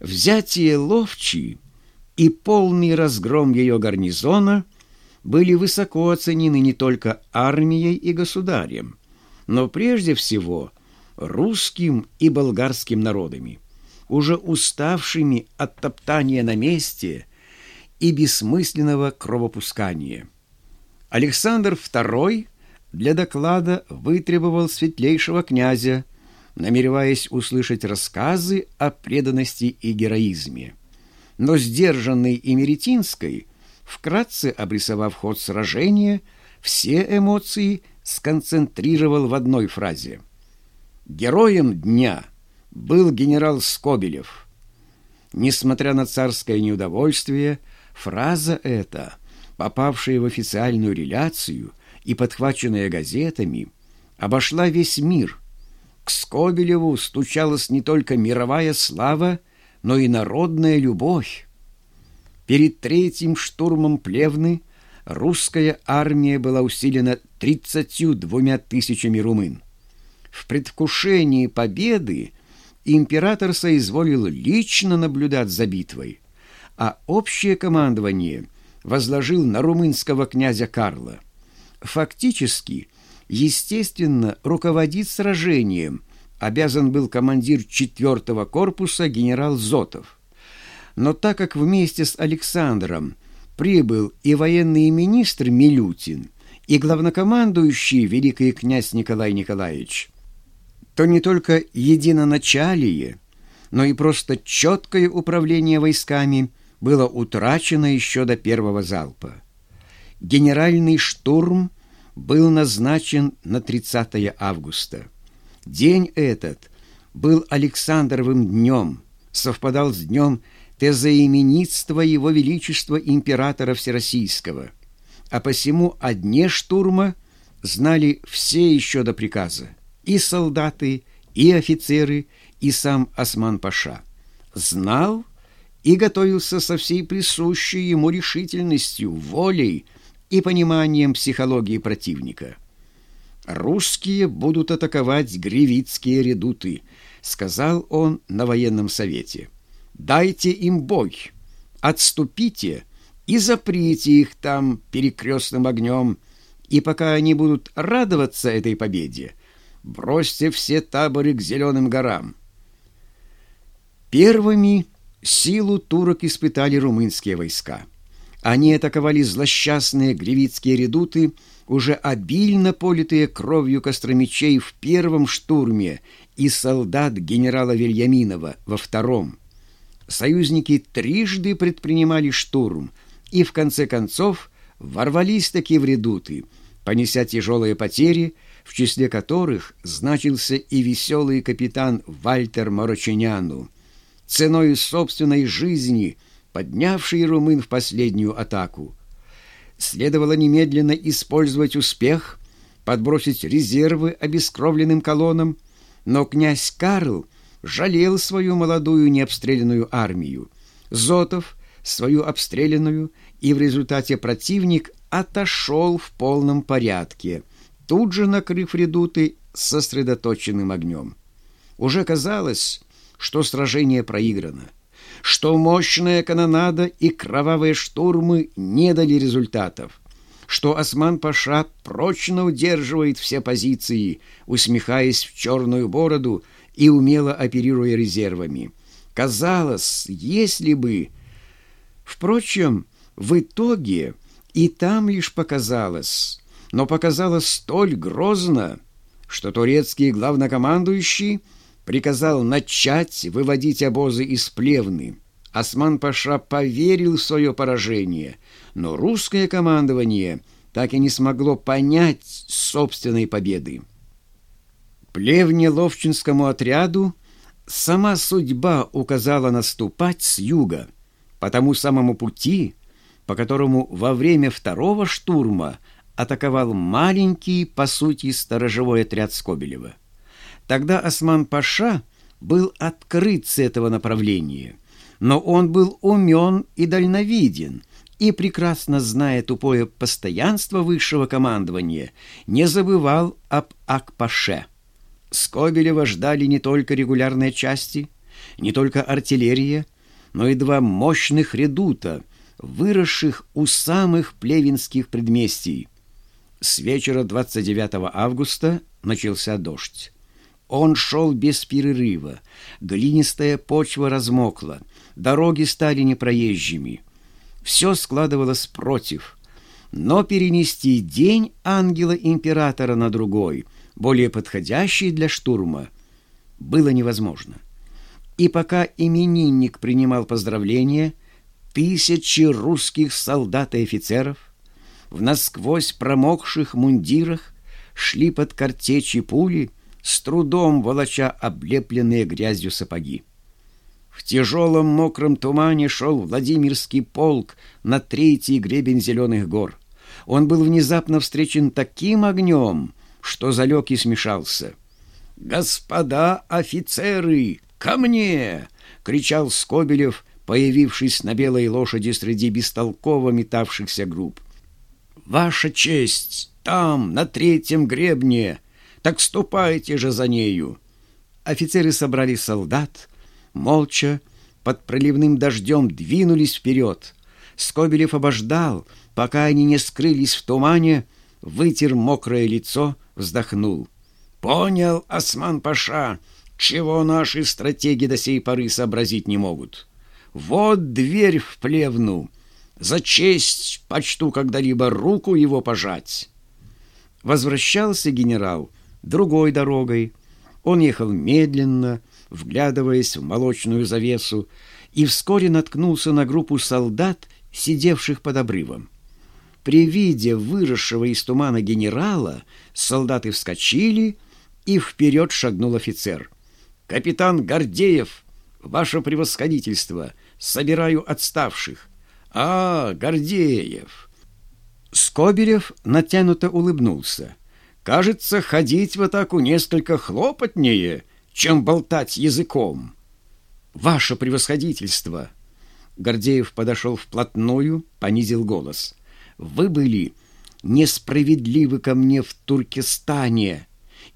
Взятие Ловчи и полный разгром ее гарнизона были высоко оценены не только армией и государем, но прежде всего русским и болгарским народами, уже уставшими от топтания на месте и бессмысленного кровопускания. Александр II для доклада вытребовал светлейшего князя, намереваясь услышать рассказы о преданности и героизме. Но сдержанный Имеретинской, вкратце обрисовав ход сражения, все эмоции сконцентрировал в одной фразе. «Героем дня был генерал Скобелев». Несмотря на царское неудовольствие, фраза эта, попавшая в официальную реляцию и подхваченная газетами, обошла весь мир – к Скобелеву стучалась не только мировая слава, но и народная любовь. Перед третьим штурмом Плевны русская армия была усилена тридцатью двумя тысячами румын. В предвкушении победы император соизволил лично наблюдать за битвой, а общее командование возложил на румынского князя Карла. Фактически – Естественно, руководить сражением обязан был командир 4-го корпуса генерал Зотов. Но так как вместе с Александром прибыл и военный министр Милютин, и главнокомандующий великий князь Николай Николаевич, то не только единоначалие, но и просто четкое управление войсками было утрачено еще до первого залпа. Генеральный штурм – был назначен на 30 августа. День этот был Александровым днем, совпадал с днем тезаименитства Его Величества Императора Всероссийского, а посему о дне штурма знали все еще до приказа, и солдаты, и офицеры, и сам Осман-Паша. Знал и готовился со всей присущей ему решительностью, волей, и пониманием психологии противника. «Русские будут атаковать гривицкие редуты», — сказал он на военном совете. «Дайте им бой, отступите и заприте их там перекрестным огнем, и пока они будут радоваться этой победе, бросьте все таборы к зеленым горам». Первыми силу турок испытали румынские войска — они атаковали злосчастные гривицкие редуты, уже обильно политые кровью костромичей в первом штурме и солдат генерала Вильяминова во втором. Союзники трижды предпринимали штурм и, в конце концов, ворвались таки в редуты, понеся тяжелые потери, в числе которых значился и веселый капитан Вальтер Морочиняну. Ценой собственной жизни – поднявший румын в последнюю атаку. Следовало немедленно использовать успех, подбросить резервы обескровленным колоннам, но князь Карл жалел свою молодую необстрелянную армию, Зотов — свою обстрелянную, и в результате противник отошел в полном порядке, тут же накрыв редуты сосредоточенным огнем. Уже казалось, что сражение проиграно что мощная канонада и кровавые штурмы не дали результатов, что Осман-Паша прочно удерживает все позиции, усмехаясь в черную бороду и умело оперируя резервами. Казалось, если бы... Впрочем, в итоге и там лишь показалось, но показалось столь грозно, что турецкий главнокомандующий – приказал начать выводить обозы из Плевны. Осман-паша поверил в свое поражение, но русское командование так и не смогло понять собственной победы. Плевне Ловчинскому отряду сама судьба указала наступать с юга, по тому самому пути, по которому во время второго штурма атаковал маленький, по сути, сторожевой отряд Скобелева. Тогда Осман-Паша был открыт с этого направления, но он был умен и дальновиден, и, прекрасно зная тупое постоянство высшего командования, не забывал об Акпаше. Скобелева ждали не только регулярные части, не только артиллерия, но и два мощных редута, выросших у самых плевинских предместий. С вечера 29 августа начался дождь. Он шел без перерыва, глинистая почва размокла, дороги стали непроезжими. Все складывалось против, но перенести день ангела-императора на другой, более подходящий для штурма, было невозможно. И пока именинник принимал поздравления, тысячи русских солдат и офицеров в насквозь промокших мундирах шли под картечи пули, с трудом волоча облепленные грязью сапоги. В тяжелом мокром тумане шел Владимирский полк на третий гребень Зеленых гор. Он был внезапно встречен таким огнем, что залег и смешался. «Господа офицеры, ко мне!» — кричал Скобелев, появившись на белой лошади среди бестолково метавшихся групп. «Ваша честь! Там, на третьем гребне! Так ступайте же за нею!» Офицеры собрали солдат, молча, под проливным дождем двинулись вперед. Скобелев обождал, пока они не скрылись в тумане, вытер мокрое лицо, вздохнул. «Понял, Осман-паша, чего наши стратеги до сей поры сообразить не могут. Вот дверь в плевну!» За честь почту когда-либо руку его пожать. Возвращался генерал другой дорогой. Он ехал медленно, вглядываясь в молочную завесу, и вскоре наткнулся на группу солдат, сидевших под обрывом. При виде выросшего из тумана генерала солдаты вскочили, и вперед шагнул офицер. «Капитан Гордеев, ваше превосходительство, собираю отставших. «А, Гордеев!» Скобелев натянуто улыбнулся. «Кажется, ходить в атаку несколько хлопотнее, чем болтать языком». «Ваше превосходительство!» Гордеев подошел вплотную, понизил голос. «Вы были несправедливы ко мне в Туркестане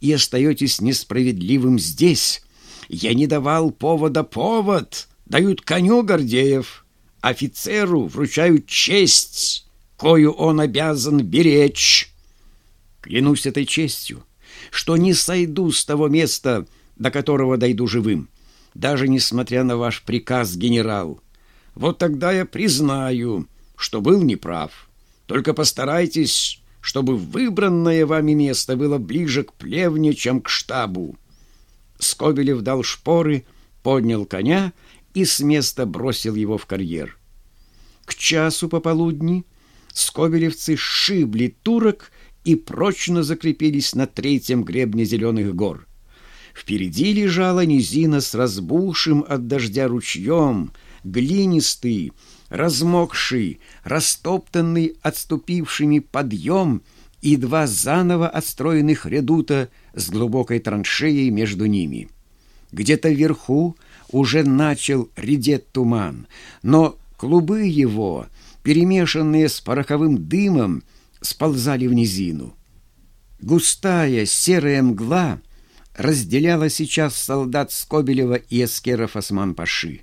и остаетесь несправедливым здесь. Я не давал повода повод, дают коню Гордеев» офицеру вручают честь, кою он обязан беречь. Клянусь этой честью, что не сойду с того места, до которого дойду живым, даже несмотря на ваш приказ, генерал. Вот тогда я признаю, что был неправ. Только постарайтесь, чтобы выбранное вами место было ближе к плевне, чем к штабу. Скобелев дал шпоры, поднял коня и с места бросил его в карьер. К часу пополудни скобелевцы сшибли турок и прочно закрепились на третьем гребне зеленых гор. Впереди лежала низина с разбухшим от дождя ручьем, глинистый, размокший, растоптанный отступившими подъем и два заново отстроенных редута с глубокой траншеей между ними. Где-то вверху уже начал редеть туман, но клубы его, перемешанные с пороховым дымом, сползали в низину. Густая серая мгла разделяла сейчас солдат Скобелева и эскеров Осман-Паши.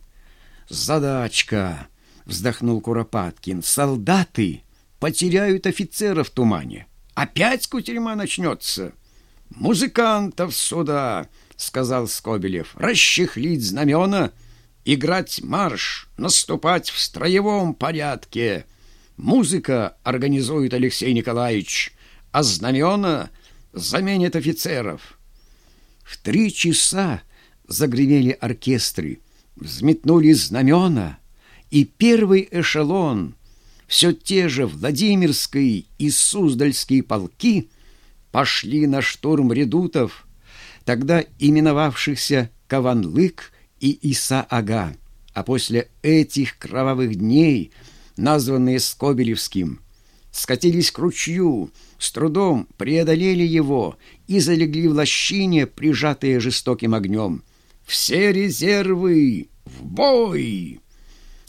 «Задачка!» — вздохнул Куропаткин. «Солдаты потеряют офицера в тумане. Опять кутерьма начнется!» «Музыкантов сюда!» сказал Скобелев. «Расчехлить знамена, играть марш, наступать в строевом порядке. Музыка организует Алексей Николаевич, а знамена заменят офицеров». В три часа загремели оркестры, взметнули знамена, и первый эшелон, все те же Владимирские и Суздальские полки, пошли на штурм редутов, тогда именовавшихся Каванлык и Иса-Ага, а после этих кровавых дней, названные Скобелевским, скатились к ручью, с трудом преодолели его и залегли в лощине, прижатые жестоким огнем. «Все резервы! В бой!»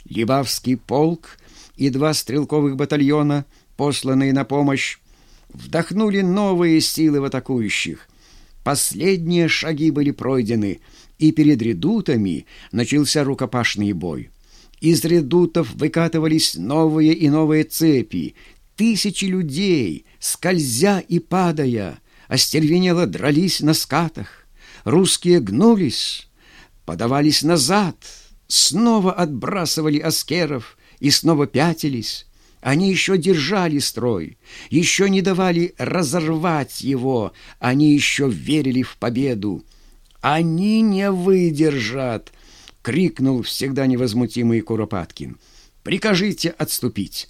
Либавский полк и два стрелковых батальона, посланные на помощь, вдохнули новые силы в атакующих. Последние шаги были пройдены, и перед редутами начался рукопашный бой. Из редутов выкатывались новые и новые цепи. Тысячи людей, скользя и падая, остервенело дрались на скатах. Русские гнулись, подавались назад, снова отбрасывали аскеров и снова пятились. Они еще держали строй, еще не давали разорвать его, они еще верили в победу. «Они не выдержат!» — крикнул всегда невозмутимый Куропаткин. «Прикажите отступить!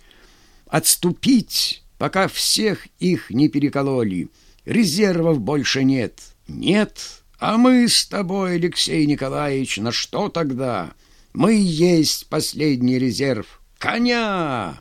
Отступить, пока всех их не перекололи! Резервов больше нет! Нет! А мы с тобой, Алексей Николаевич, на что тогда? Мы есть последний резерв! Коня!»